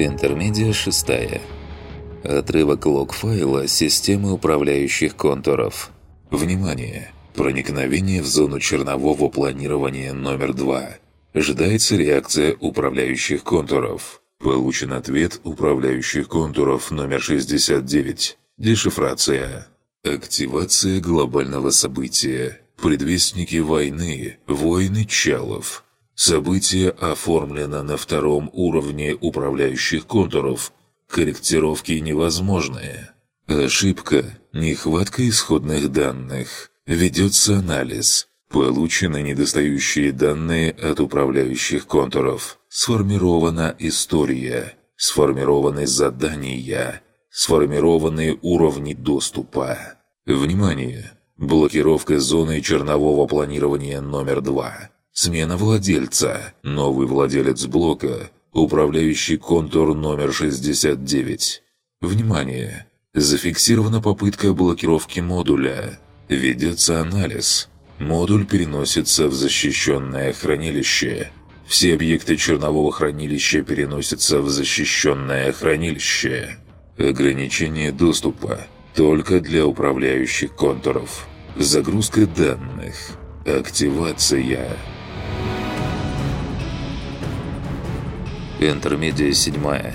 Интермедия шестая. Отрывок лог-файла системы управляющих контуров. Внимание! Проникновение в зону чернового планирования номер 2. Ожидается реакция управляющих контуров. Получен ответ управляющих контуров номер 69. Дешифрация. Активация глобального события. Предвестники войны. Войны Чалов. Событие оформлено на втором уровне управляющих контуров. Корректировки невозможны. Ошибка. Нехватка исходных данных. Ведется анализ. Получены недостающие данные от управляющих контуров. Сформирована история. Сформированы задания. Сформированы уровни доступа. Внимание! Блокировка зоны чернового планирования номер 2. Смена владельца. Новый владелец блока. Управляющий контур номер 69. Внимание! Зафиксирована попытка блокировки модуля. Ведется анализ. Модуль переносится в защищенное хранилище. Все объекты чернового хранилища переносятся в защищенное хранилище. Ограничение доступа только для управляющих контуров. Загрузка данных. Активация. Интермедия седьмая.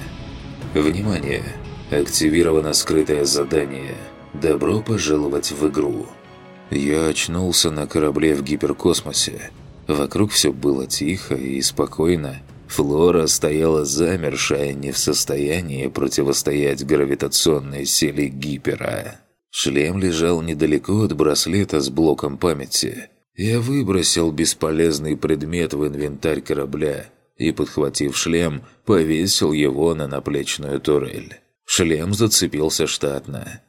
Внимание! Активировано скрытое задание. Добро пожаловать в игру. Я очнулся на корабле в гиперкосмосе. Вокруг все было тихо и спокойно. Флора стояла замершая, не в состоянии противостоять гравитационной силе гипера. Шлем лежал недалеко от браслета с блоком памяти. Я выбросил бесполезный предмет в инвентарь корабля и, подхватив шлем, повесил его на наплечную турель. Шлем зацепился штатно.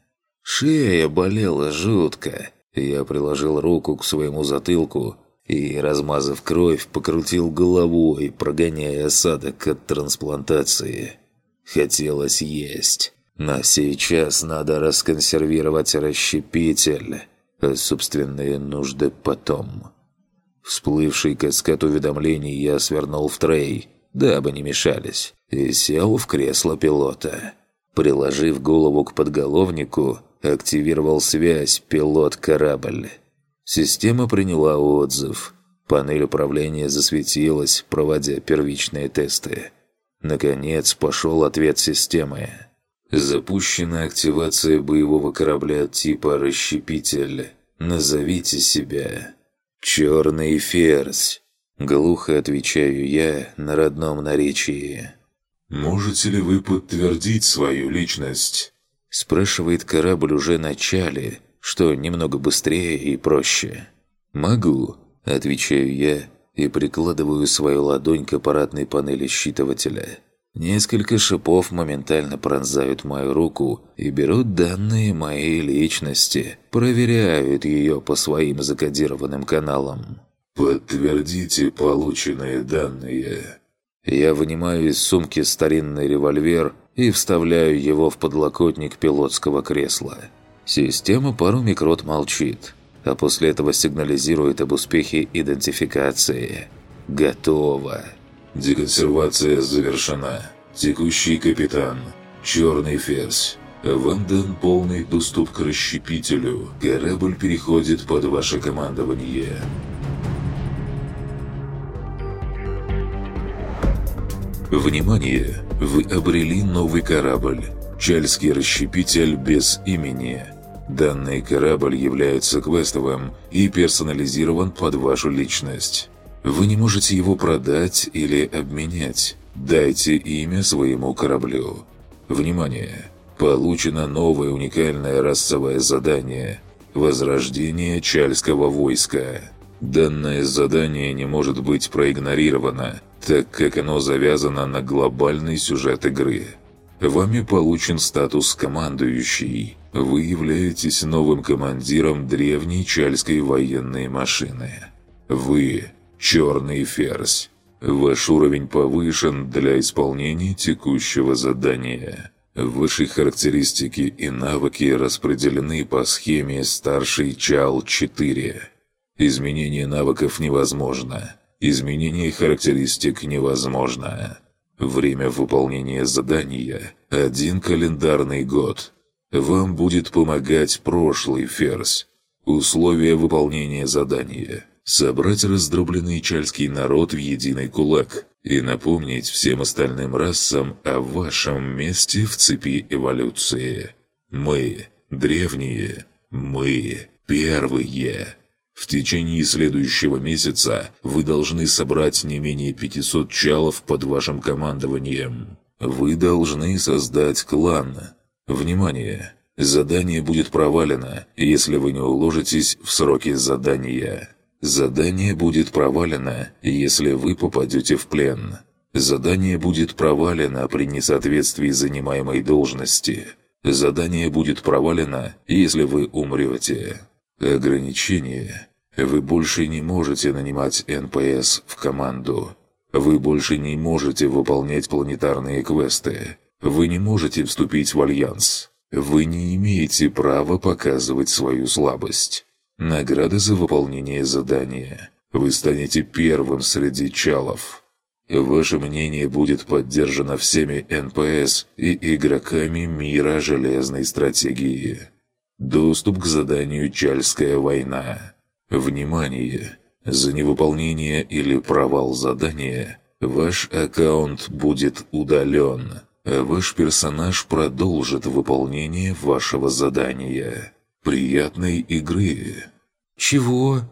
Шея болела жутко. Я приложил руку к своему затылку и, размазав кровь, покрутил головой, прогоняя осадок от трансплантации. Хотелось есть. Но сейчас надо расконсервировать расщепитель, а собственные нужды потом. Всплывший каскад уведомлений я свернул в трей, дабы не мешались, и сел в кресло пилота. Приложив голову к подголовнику, активировал связь пилот-корабль. Система приняла отзыв. Панель управления засветилась, проводя первичные тесты. Наконец пошел ответ системы. Запущена активация боевого корабля типа «Расщепитель». Назовите себя. «Черный ферзь». Глухо отвечаю я на родном наречии. «Можете ли вы подтвердить свою личность?» Спрашивает корабль уже на начале, что немного быстрее и проще. «Могу», – отвечаю я и прикладываю свою ладонь к аппаратной панели считывателя. Несколько шипов моментально пронзают мою руку и берут данные моей личности, проверяют ее по своим закодированным каналам. «Подтвердите полученные данные». Я вынимаю из сумки старинный револьвер и вставляю его в подлокотник пилотского кресла. Система пару микрот молчит, а после этого сигнализирует об успехе идентификации. Готово. Деконсервация завершена. Текущий капитан. Черный ферзь. Вам дан полный доступ к расщепителю. Корабль переходит под ваше командование. Внимание! Вы обрели новый корабль. Чальский расщепитель без имени. Данный корабль является квестовым и персонализирован под вашу личность. Вы не можете его продать или обменять. Дайте имя своему кораблю. Внимание! Получено новое уникальное расовое задание «Возрождение Чальского войска». Данное задание не может быть проигнорировано, так как оно завязано на глобальный сюжет игры. Вами получен статус «Командующий». Вы являетесь новым командиром древней чальской военной машины. Вы – Черный Ферзь. Ваш уровень повышен для исполнения текущего задания. Ваши характеристики и навыки распределены по схеме «Старший Чал-4». Изменение навыков невозможно. Изменение характеристик невозможно. Время выполнения задания – один календарный год. Вам будет помогать прошлый ферзь. Условия выполнения задания – собрать раздробленный чальский народ в единый кулак и напомнить всем остальным расам о вашем месте в цепи эволюции. Мы – древние, мы – первые. В течение следующего месяца вы должны собрать не менее 500 чалов под вашим командованием. Вы должны создать клан. Внимание! Задание будет провалено, если вы не уложитесь в сроки задания. Задание будет провалено, если вы попадете в плен. Задание будет провалено при несоответствии занимаемой должности. Задание будет провалено, если вы умрете. Ограничение. Вы больше не можете нанимать НПС в команду. Вы больше не можете выполнять планетарные квесты. Вы не можете вступить в альянс. Вы не имеете права показывать свою слабость. Награда за выполнение задания. Вы станете первым среди чалов. Ваше мнение будет поддержано всеми НПС и игроками мира железной стратегии. Доступ к заданию «Чальская война». Внимание! За невыполнение или провал задания ваш аккаунт будет удален, а ваш персонаж продолжит выполнение вашего задания. Приятной игры! «Чего?»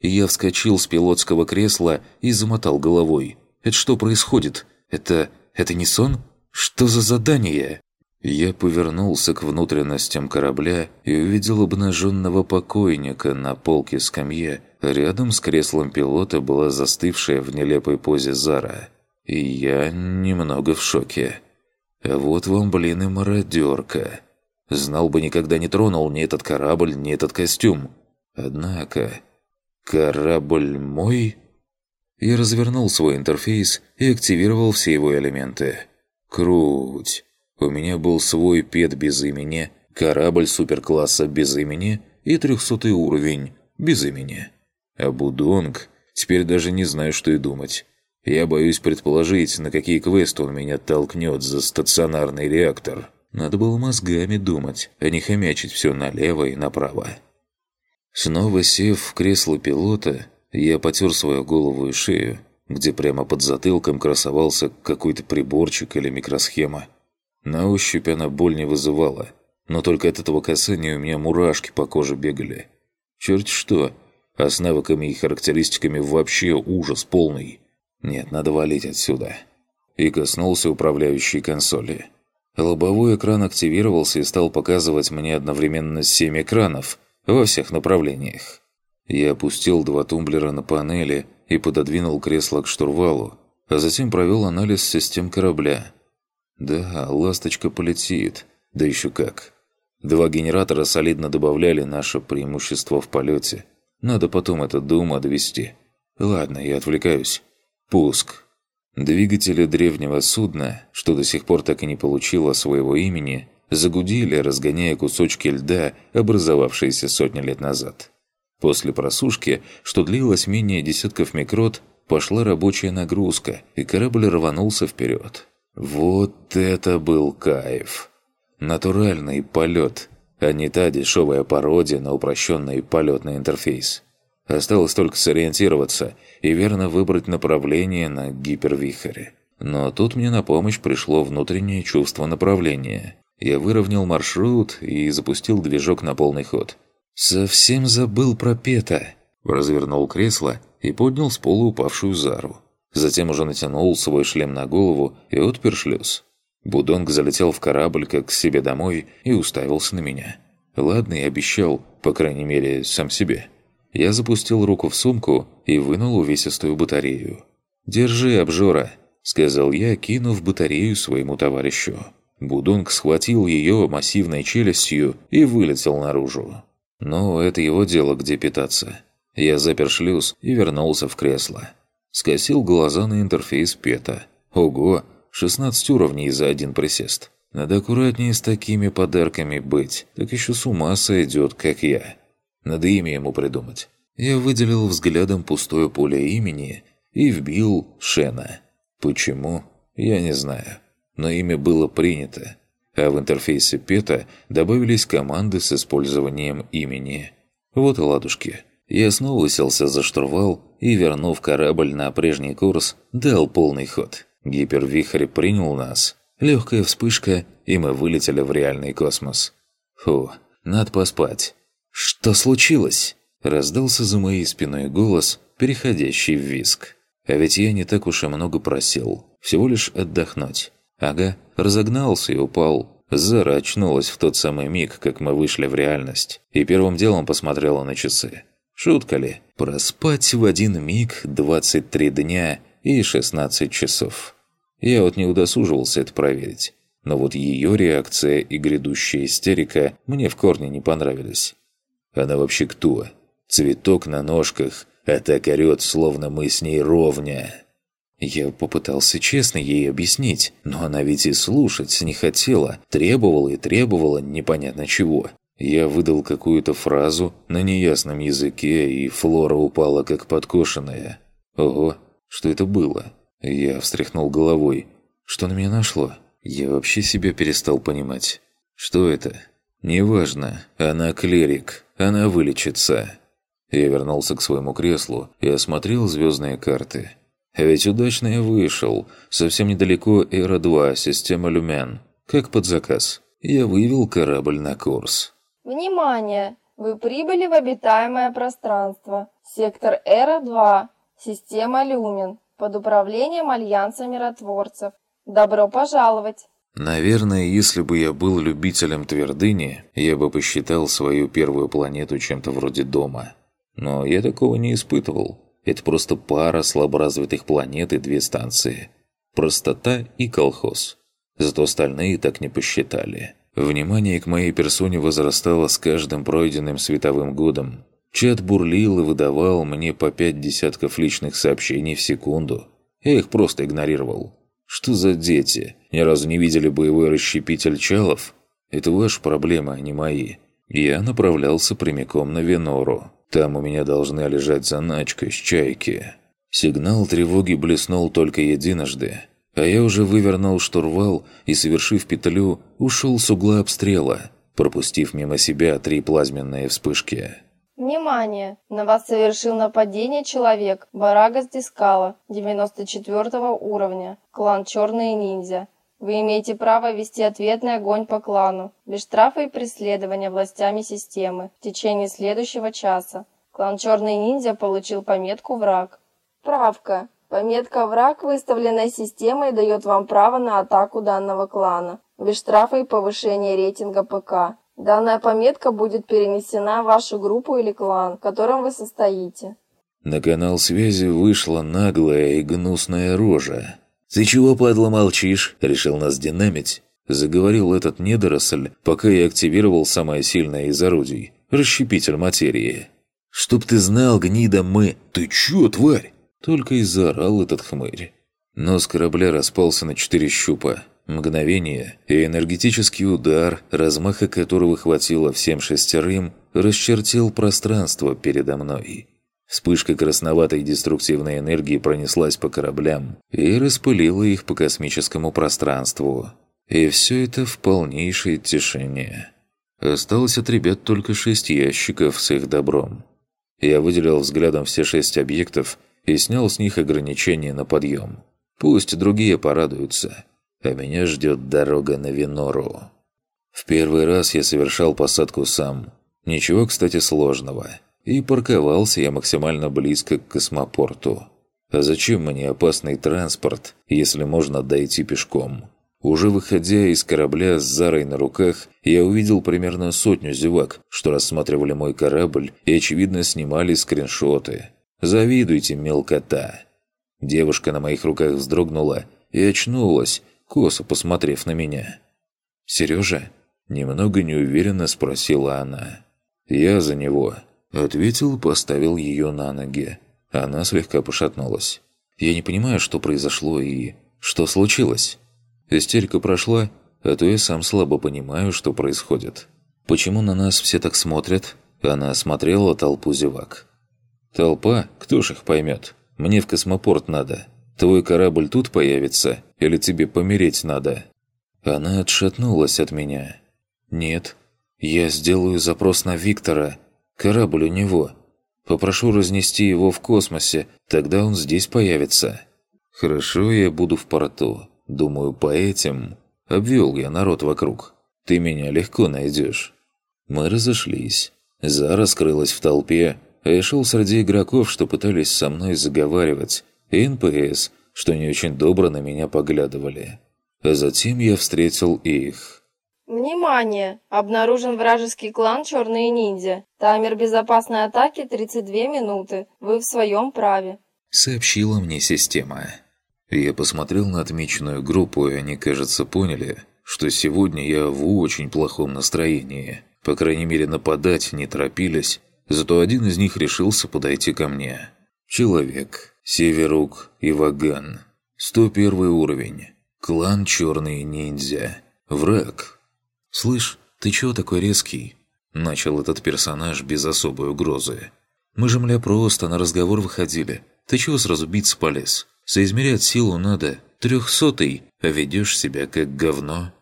Я вскочил с пилотского кресла и замотал головой. «Это что происходит? Это... это не сон? Что за задание?» Я повернулся к внутренностям корабля и увидел обнаженного покойника на полке скамье. Рядом с креслом пилота была застывшая в нелепой позе Зара. И я немного в шоке. А вот вам, блин, и мародерка. Знал бы, никогда не тронул ни этот корабль, ни этот костюм. Однако... Корабль мой? Я развернул свой интерфейс и активировал все его элементы. Круть. У меня был свой пет без имени, корабль суперкласса без имени и трехсотый уровень без имени. А Будонг... Теперь даже не знаю, что и думать. Я боюсь предположить, на какие квесты он меня толкнет за стационарный реактор. Надо было мозгами думать, а не хомячить все налево и направо. Снова сев в кресло пилота, я потер свою голову и шею, где прямо под затылком красовался какой-то приборчик или микросхема. На ощупь она боль не вызывала, но только от этого касания у меня мурашки по коже бегали. Черт что, а с навыками и характеристиками вообще ужас полный. Нет, надо валить отсюда. И коснулся управляющей консоли. Лобовой экран активировался и стал показывать мне одновременно семь экранов во всех направлениях. Я опустил два тумблера на панели и пододвинул кресло к штурвалу, а затем провел анализ систем корабля – да, ласточка полетит. Да еще как. Два генератора солидно добавляли наше преимущество в полете. Надо потом это до ума довести. Ладно, я отвлекаюсь. Пуск. Двигатели древнего судна, что до сих пор так и не получило своего имени, загудели, разгоняя кусочки льда, образовавшиеся сотни лет назад. После просушки, что длилось менее десятков микрот, пошла рабочая нагрузка, и корабль рванулся вперед. Вот это был кайф! Натуральный полет, а не та дешевая пародия на упрощенный полетный интерфейс. Осталось только сориентироваться и верно выбрать направление на гипервихаре. Но тут мне на помощь пришло внутреннее чувство направления. Я выровнял маршрут и запустил движок на полный ход. «Совсем забыл про Пета!» Развернул кресло и поднял с пола упавшую Зару. Затем уже натянул свой шлем на голову и отпер шлюз. Будонг залетел в корабль, как к себе домой, и уставился на меня. Ладно, и обещал, по крайней мере, сам себе. Я запустил руку в сумку и вынул увесистую батарею. «Держи, обжора», — сказал я, кинув батарею своему товарищу. Будунг схватил ее массивной челюстью и вылетел наружу. Но это его дело, где питаться. Я запер шлюз и вернулся в кресло. Скосил глаза на интерфейс Пета. Ого, 16 уровней за один присест. Надо аккуратнее с такими подарками быть, так еще с ума сойдет, как я. Надо имя ему придумать. Я выделил взглядом пустое поле имени и вбил Шена. Почему? Я не знаю. Но имя было принято. А в интерфейсе ПЕТа добавились команды с использованием имени. Вот и ладушки. Я снова уселся за штурвал и, вернув корабль на прежний курс, дал полный ход. Гипервихрь принял нас. Легкая вспышка, и мы вылетели в реальный космос. Фу, надо поспать. «Что случилось?» Раздался за моей спиной голос, переходящий в виск. А ведь я не так уж и много просил. Всего лишь отдохнуть. Ага, разогнался и упал. Зара очнулась в тот самый миг, как мы вышли в реальность, и первым делом посмотрела на часы. Шутка ли? Проспать в один миг 23 дня и 16 часов. Я вот не удосуживался это проверить. Но вот ее реакция и грядущая истерика мне в корне не понравились. Она вообще кто? Цветок на ножках, а так орёт, словно мы с ней ровня. Я попытался честно ей объяснить, но она ведь и слушать не хотела, требовала и требовала непонятно чего. Я выдал какую-то фразу на неясном языке, и Флора упала как подкошенная. Ого, что это было? Я встряхнул головой. Что на меня нашло? Я вообще себя перестал понимать. Что это? Неважно, она клерик, она вылечится. Я вернулся к своему креслу и осмотрел звездные карты. Ведь удачно я вышел. Совсем недалеко Эра-2, система Люмен. Как под заказ. Я вывел корабль на курс. Внимание! Вы прибыли в обитаемое пространство. Сектор Эра-2, система Люмен, под управлением Альянса Миротворцев. Добро пожаловать! Наверное, если бы я был любителем твердыни, я бы посчитал свою первую планету чем-то вроде дома. Но я такого не испытывал. Это просто пара слаборазвитых планет и две станции. Простота и колхоз. Зато остальные так не посчитали. Внимание к моей персоне возрастало с каждым пройденным световым годом. Чат бурлил и выдавал мне по пять десятков личных сообщений в секунду. Я их просто игнорировал. Что за дети? Ни разу не видели боевой расщепитель Чалов? Это ваши проблемы, а не мои. Я направлялся прямиком на Венору. Там у меня должна лежать заначка с чайки. Сигнал тревоги блеснул только единожды, а я уже вывернул штурвал и, совершив петлю, ушел с угла обстрела, пропустив мимо себя три плазменные вспышки. Внимание! На вас совершил нападение человек Барагас Дискала, 94 уровня, клан Черные Ниндзя. Вы имеете право вести ответный огонь по клану, без штрафа и преследования властями системы в течение следующего часа. Клан Черный Ниндзя получил пометку «Враг». Правка. Пометка «Враг», выставленная системой, дает вам право на атаку данного клана, без штрафа и повышения рейтинга ПК. Данная пометка будет перенесена в вашу группу или клан, в котором вы состоите. На канал связи вышла наглая и гнусная рожа. «Ты чего, падла, молчишь?» – решил нас динамить. Заговорил этот недоросль, пока я активировал самое сильное из орудий – расщепитель материи. «Чтоб ты знал, гнида мы...» «Ты чё, тварь?» Только и заорал этот хмырь. Нос корабля распался на четыре щупа. Мгновение и энергетический удар, размаха которого хватило всем шестерым, расчертил пространство передо мной. Вспышка красноватой деструктивной энергии пронеслась по кораблям и распылила их по космическому пространству. И все это в полнейшей тишине. Осталось от ребят только шесть ящиков с их добром. Я выделил взглядом все шесть объектов и снял с них ограничения на подъем. Пусть другие порадуются а меня ждет дорога на Винору. В первый раз я совершал посадку сам. Ничего, кстати, сложного. И парковался я максимально близко к космопорту. А зачем мне опасный транспорт, если можно дойти пешком? Уже выходя из корабля с Зарой на руках, я увидел примерно сотню зевак, что рассматривали мой корабль и, очевидно, снимали скриншоты. Завидуйте, мелкота. Девушка на моих руках вздрогнула и очнулась, косо посмотрев на меня. «Сережа?» – немного неуверенно спросила она. «Я за него», – ответил и поставил ее на ноги. Она слегка пошатнулась. «Я не понимаю, что произошло и... что случилось?» Истерика прошла, а то я сам слабо понимаю, что происходит. Почему на нас все так смотрят? Она осмотрела толпу зевак. «Толпа? Кто ж их поймет? Мне в космопорт надо». Твой корабль тут появится, или тебе помереть надо?» Она отшатнулась от меня. «Нет, я сделаю запрос на Виктора. Корабль у него. Попрошу разнести его в космосе, тогда он здесь появится. Хорошо, я буду в порту. Думаю, по этим... Обвел я народ вокруг. Ты меня легко найдешь». Мы разошлись. Зара скрылась в толпе, я шел среди игроков, что пытались со мной заговаривать, и НПС, что не очень добро на меня поглядывали. А затем я встретил их. Внимание! Обнаружен вражеский клан «Черные ниндзя». Таймер безопасной атаки 32 минуты. Вы в своем праве. Сообщила мне система. Я посмотрел на отмеченную группу, и они, кажется, поняли, что сегодня я в очень плохом настроении. По крайней мере, нападать не торопились, зато один из них решился подойти ко мне. Человек, Северук и Ваган. 101 уровень. Клан Черные Ниндзя. Враг. «Слышь, ты чего такой резкий?» Начал этот персонаж без особой угрозы. «Мы же, мля, просто на разговор выходили. Ты чего сразу биться полез? Соизмерять силу надо. Трехсотый, а ведешь себя как говно».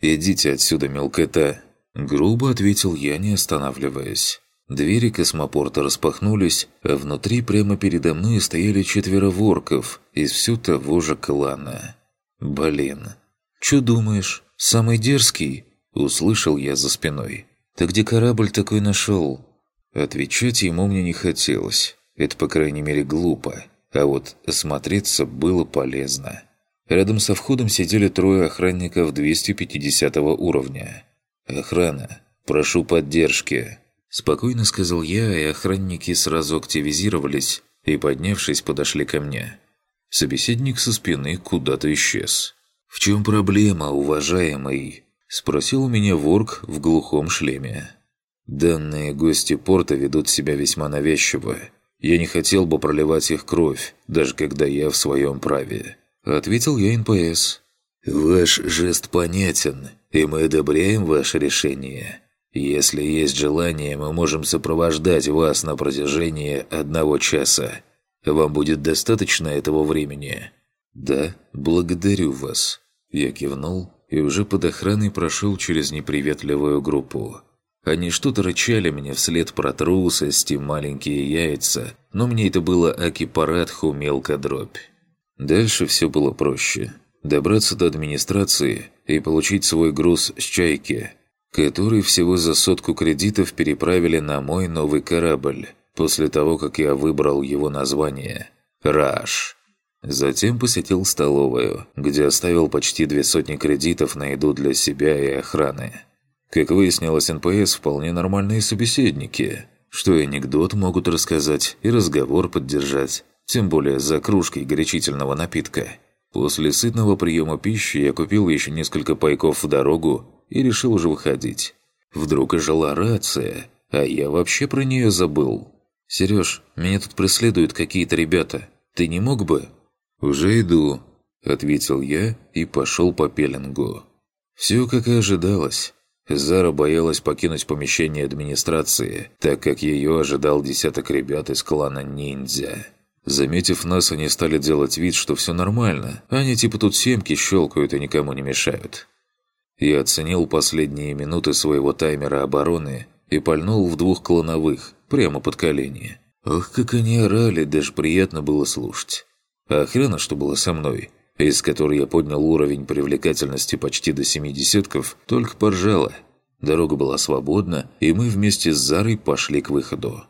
«Идите отсюда, мелкота!» Грубо ответил я, не останавливаясь. Двери космопорта распахнулись, а внутри прямо передо мной стояли четверо ворков из все того же клана. «Блин. Чё думаешь, самый дерзкий?» Услышал я за спиной. «Ты где корабль такой нашел?» Отвечать ему мне не хотелось. Это, по крайней мере, глупо. А вот осмотреться было полезно. Рядом со входом сидели трое охранников 250 уровня. «Охрана, прошу поддержки», – спокойно сказал я, и охранники сразу активизировались и, поднявшись, подошли ко мне. Собеседник со спины куда-то исчез. «В чем проблема, уважаемый?» – спросил меня ворк в глухом шлеме. «Данные гости порта ведут себя весьма навязчиво. Я не хотел бы проливать их кровь, даже когда я в своем праве», – ответил я НПС. «Ваш жест понятен, и мы одобряем ваше решение. Если есть желание, мы можем сопровождать вас на протяжении одного часа. Вам будет достаточно этого времени?» «Да, благодарю вас». Я кивнул и уже под охраной прошел через неприветливую группу. Они что-то рычали мне вслед про трусость и маленькие яйца, но мне это было аки-парадху мелко-дробь. Дальше все было проще. Добраться до администрации и получить свой груз с «Чайки», который всего за сотку кредитов переправили на мой новый корабль – после того, как я выбрал его название «Раш». Затем посетил столовую, где оставил почти две сотни кредитов на еду для себя и охраны. Как выяснилось, НПС вполне нормальные собеседники, что и анекдот могут рассказать, и разговор поддержать, тем более за кружкой горячительного напитка. После сытного приема пищи я купил еще несколько пайков в дорогу и решил уже выходить. Вдруг ожила рация, а я вообще про нее забыл. «Сереж, меня тут преследуют какие-то ребята. Ты не мог бы?» «Уже иду», – ответил я и пошел по пеленгу. Все как и ожидалось. Зара боялась покинуть помещение администрации, так как ее ожидал десяток ребят из клана «Ниндзя». Заметив нас, они стали делать вид, что все нормально. Они типа тут семки щелкают и никому не мешают. Я оценил последние минуты своего таймера обороны и пальнул в двух клановых, прямо под колени. Ох, как они орали, даже приятно было слушать. А охрана, что было со мной, из которой я поднял уровень привлекательности почти до семи десятков, только поржала. Дорога была свободна, и мы вместе с Зарой пошли к выходу.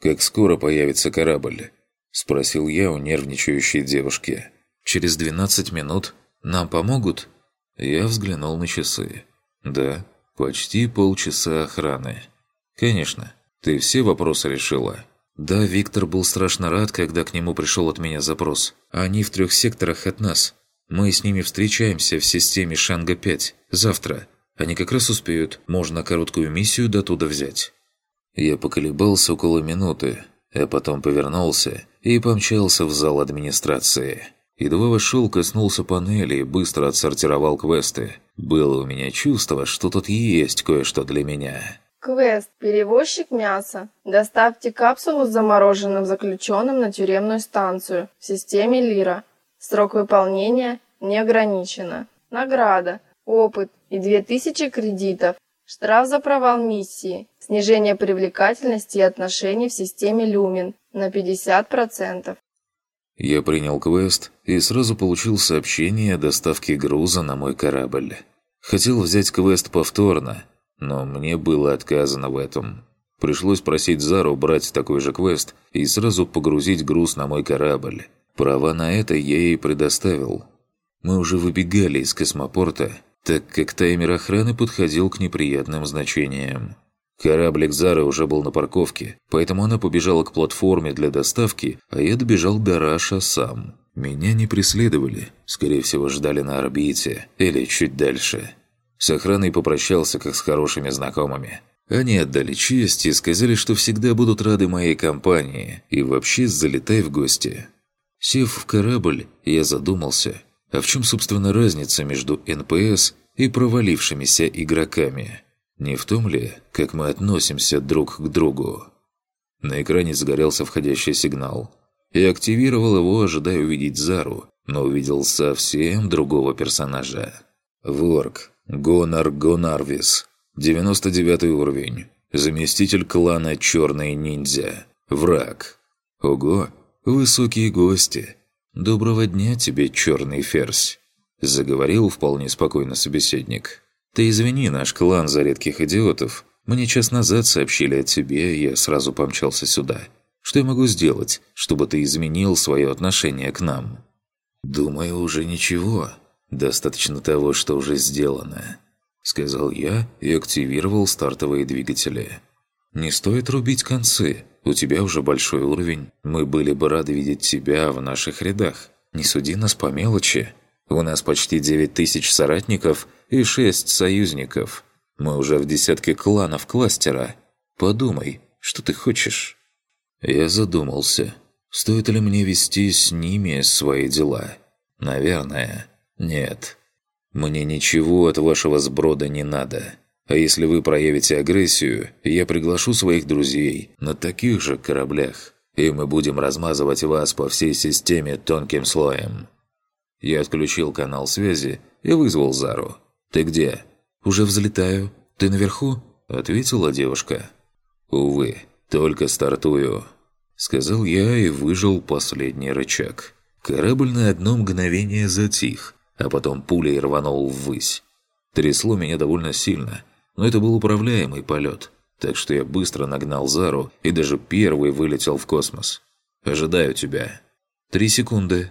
«Как скоро появится корабль?» – спросил я у нервничающей девушки. «Через 12 минут. Нам помогут?» Я взглянул на часы. «Да, почти полчаса охраны». «Конечно. Ты все вопросы решила?» «Да, Виктор был страшно рад, когда к нему пришел от меня запрос. Они в трех секторах от нас. Мы с ними встречаемся в системе Шанга-5. Завтра. Они как раз успеют. Можно короткую миссию до туда взять». Я поколебался около минуты, а потом повернулся и помчался в зал администрации. Едва вошел, коснулся панели и быстро отсортировал квесты. Было у меня чувство, что тут есть кое-что для меня. Квест «Перевозчик мяса». Доставьте капсулу с замороженным заключенным на тюремную станцию в системе Лира. Срок выполнения не ограничено. Награда, опыт и 2000 кредитов. Штраф за провал миссии. Снижение привлекательности и отношений в системе Люмин на 50%. Я принял квест и сразу получил сообщение о доставке груза на мой корабль. Хотел взять квест повторно, но мне было отказано в этом. Пришлось просить Зару брать такой же квест и сразу погрузить груз на мой корабль. Права на это я ей предоставил. Мы уже выбегали из космопорта, так как таймер охраны подходил к неприятным значениям. Кораблик Зары уже был на парковке, поэтому она побежала к платформе для доставки, а я добежал до Раша сам. Меня не преследовали, скорее всего ждали на орбите или чуть дальше. С охраной попрощался как с хорошими знакомыми. Они отдали честь и сказали, что всегда будут рады моей компании и вообще залетай в гости. Сев в корабль, я задумался, а в чем, собственно, разница между НПС и провалившимися игроками? Не в том ли, как мы относимся друг к другу? На экране загорелся входящий сигнал. Я активировал его, ожидая увидеть Зару, но увидел совсем другого персонажа. Ворк, Гонар Гонарвис, 99 уровень, заместитель клана Черный Ниндзя, враг. Ого, высокие гости. Доброго дня тебе, Черный Ферзь, заговорил вполне спокойно собеседник. Ты извини наш клан за редких идиотов. Мне час назад сообщили о тебе, и я сразу помчался сюда. Что я могу сделать, чтобы ты изменил свое отношение к нам? Думаю, уже ничего. Достаточно того, что уже сделано. Сказал я и активировал стартовые двигатели. Не стоит рубить концы. У тебя уже большой уровень. Мы были бы рады видеть тебя в наших рядах. Не суди нас по мелочи. У нас почти 9 тысяч соратников и 6 союзников. Мы уже в десятке кланов кластера. Подумай, что ты хочешь?» Я задумался, стоит ли мне вести с ними свои дела. Наверное, нет. Мне ничего от вашего сброда не надо. А если вы проявите агрессию, я приглашу своих друзей на таких же кораблях, и мы будем размазывать вас по всей системе тонким слоем. Я отключил канал связи и вызвал Зару. «Ты где?» «Уже взлетаю. Ты наверху?» – ответила девушка. «Увы, только стартую», – сказал я и выжил последний рычаг. Корабль на одно мгновение затих, а потом пулей рванул ввысь. Трясло меня довольно сильно, но это был управляемый полет, так что я быстро нагнал Зару и даже первый вылетел в космос. «Ожидаю тебя». «Три секунды»,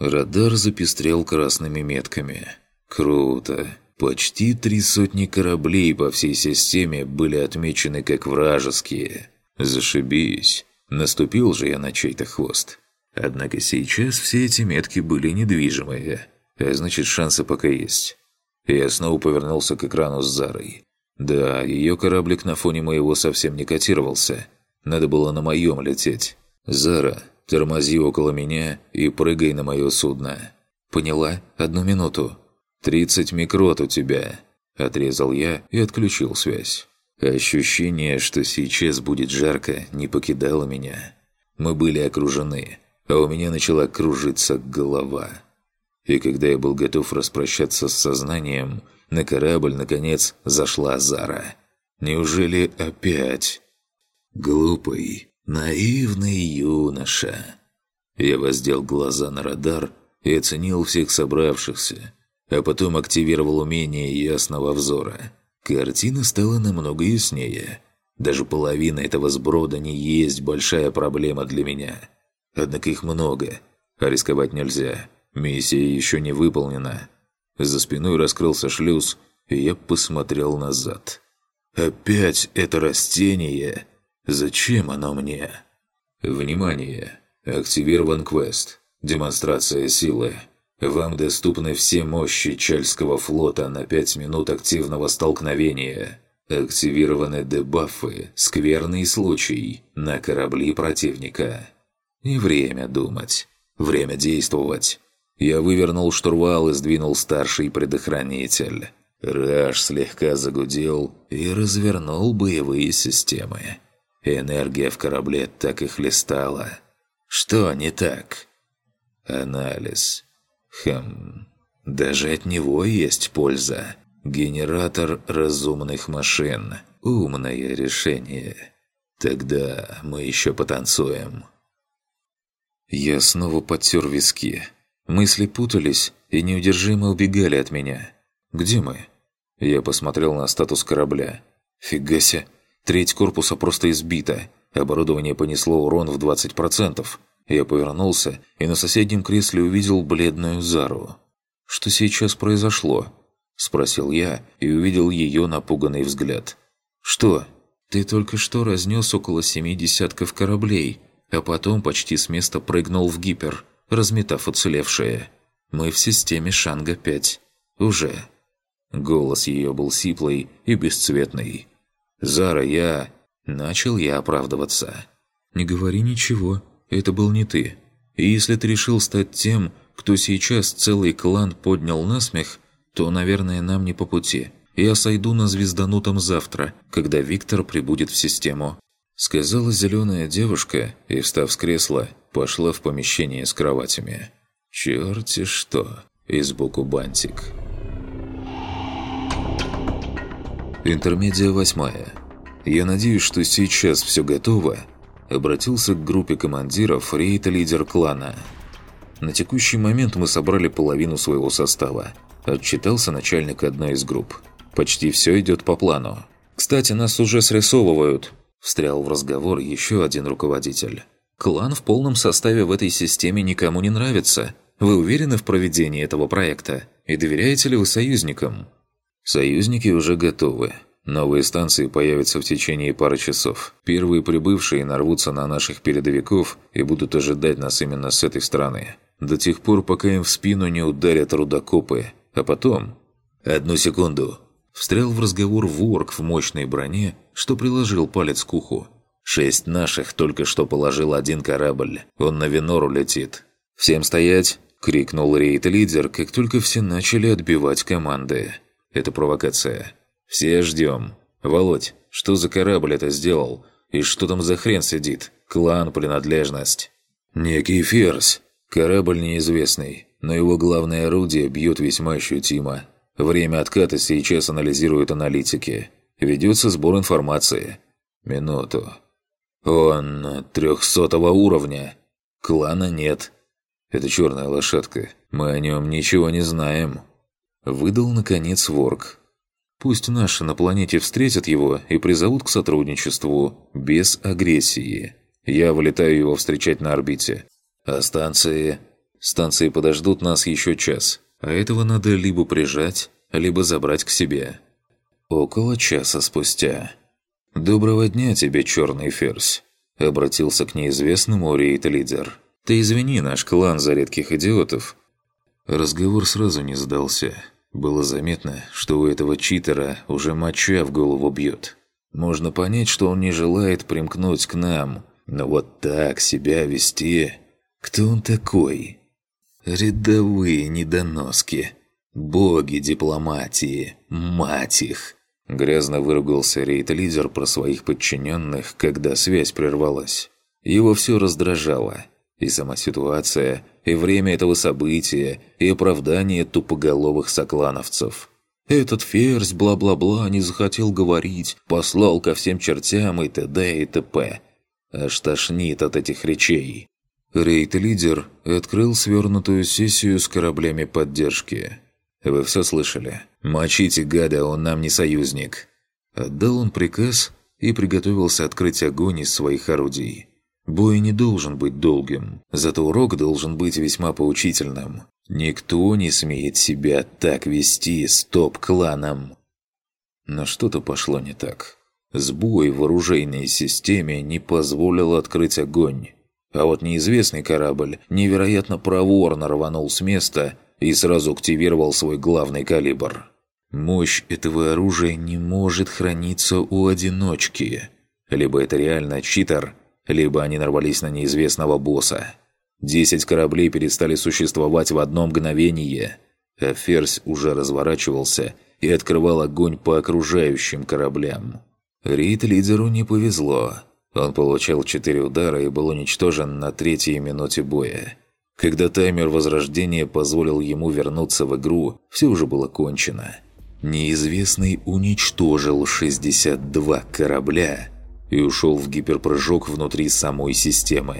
Радар запестрел красными метками. Круто. Почти три сотни кораблей по всей системе были отмечены как вражеские. Зашибись. Наступил же я на чей-то хвост. Однако сейчас все эти метки были недвижимые. А значит, шансы пока есть. Я снова повернулся к экрану с Зарой. Да, ее кораблик на фоне моего совсем не котировался. Надо было на моем лететь. «Зара, Тормози около меня и прыгай на мое судно. Поняла? Одну минуту. Тридцать микрот у тебя. Отрезал я и отключил связь. Ощущение, что сейчас будет жарко, не покидало меня. Мы были окружены, а у меня начала кружиться голова. И когда я был готов распрощаться с сознанием, на корабль, наконец, зашла Зара. Неужели опять? Глупый, Наивный юноша. Я воздел глаза на радар и оценил всех собравшихся, а потом активировал умение ясного взора. Картина стала намного яснее. Даже половина этого сброда не есть большая проблема для меня. Однако их много, а рисковать нельзя. Миссия еще не выполнена. За спиной раскрылся шлюз, и я посмотрел назад. «Опять это растение!» Зачем оно мне? Внимание! Активирован квест. Демонстрация силы. Вам доступны все мощи Чальского флота на 5 минут активного столкновения. Активированы дебафы «Скверный случай» на корабли противника. И время думать. Время действовать. Я вывернул штурвал и сдвинул старший предохранитель. Раш слегка загудел и развернул боевые системы. Энергия в корабле так и хлестала. Что не так? Анализ. Хм. Даже от него есть польза. Генератор разумных машин. Умное решение. Тогда мы еще потанцуем. Я снова потер виски. Мысли путались и неудержимо убегали от меня. «Где мы?» Я посмотрел на статус корабля. «Фига себе! Треть корпуса просто избита. Оборудование понесло урон в 20%. Я повернулся и на соседнем кресле увидел бледную Зару. «Что сейчас произошло?» – спросил я и увидел ее напуганный взгляд. «Что? Ты только что разнес около семи десятков кораблей, а потом почти с места прыгнул в гипер, разметав уцелевшие. Мы в системе Шанга-5. Уже». Голос ее был сиплый и бесцветный. «Зара, я...» Начал я оправдываться. «Не говори ничего, это был не ты. И если ты решил стать тем, кто сейчас целый клан поднял на смех, то, наверное, нам не по пути. Я сойду на звезданутом завтра, когда Виктор прибудет в систему». Сказала зеленая девушка и, встав с кресла, пошла в помещение с кроватями. «Чёрти что!» и сбоку бантик. Интермедия восьмая. «Я надеюсь, что сейчас все готово», обратился к группе командиров рейд-лидер клана. На текущий момент мы собрали половину своего состава. Отчитался начальник одной из групп. Почти все идет по плану. «Кстати, нас уже срисовывают», – встрял в разговор еще один руководитель. «Клан в полном составе в этой системе никому не нравится. Вы уверены в проведении этого проекта? И доверяете ли вы союзникам?» «Союзники уже готовы. Новые станции появятся в течение пары часов. Первые прибывшие нарвутся на наших передовиков и будут ожидать нас именно с этой стороны. До тех пор, пока им в спину не ударят рудокопы. А потом... Одну секунду. Встрял в разговор ворк в мощной броне, что приложил палец к уху. Шесть наших только что положил один корабль. Он на Венору летит. «Всем стоять!» — крикнул рейд-лидер, как только все начали отбивать команды. «Это провокация. «Все ждем. Володь, что за корабль это сделал? И что там за хрен сидит? Клан, принадлежность?» «Некий ферзь. Корабль неизвестный, но его главное орудие бьет весьма ощутимо. Время отката сейчас анализируют аналитики. Ведется сбор информации. Минуту. Он трехсотого уровня. Клана нет. Это черная лошадка. Мы о нем ничего не знаем». Выдал, наконец, Ворк, Пусть наши на планете встретят его и призовут к сотрудничеству без агрессии. Я вылетаю его встречать на орбите. А станции... Станции подождут нас еще час. А этого надо либо прижать, либо забрать к себе. Около часа спустя. «Доброго дня тебе, черный ферзь», — обратился к неизвестному рейд-лидер. «Ты извини наш клан за редких идиотов». Разговор сразу не сдался. Было заметно, что у этого читера уже моча в голову бьет. Можно понять, что он не желает примкнуть к нам, но вот так себя вести... Кто он такой? Рядовые недоноски. Боги дипломатии. Мать их! Грязно выругался рейд-лидер про своих подчиненных, когда связь прервалась. Его все раздражало. И сама ситуация, и время этого события, и оправдание тупоголовых соклановцев. Этот ферзь бла-бла-бла не захотел говорить, послал ко всем чертям и т.д. и т.п. Аж тошнит от этих речей. Рейд-лидер открыл свернутую сессию с кораблями поддержки. «Вы все слышали? Мочите гада, он нам не союзник!» Отдал он приказ и приготовился открыть огонь из своих орудий. Бой не должен быть долгим, зато урок должен быть весьма поучительным. Никто не смеет себя так вести с топ-кланом. Но что-то пошло не так. Сбой в оружейной системе не позволил открыть огонь. А вот неизвестный корабль невероятно проворно рванул с места и сразу активировал свой главный калибр. Мощь этого оружия не может храниться у одиночки. Либо это реально читер, либо они нарвались на неизвестного босса. Десять кораблей перестали существовать в одно мгновение, а Ферзь уже разворачивался и открывал огонь по окружающим кораблям. Рид-лидеру не повезло. Он получил четыре удара и был уничтожен на третьей минуте боя. Когда таймер возрождения позволил ему вернуться в игру, все уже было кончено. Неизвестный уничтожил 62 корабля и ушел в гиперпрыжок внутри самой системы.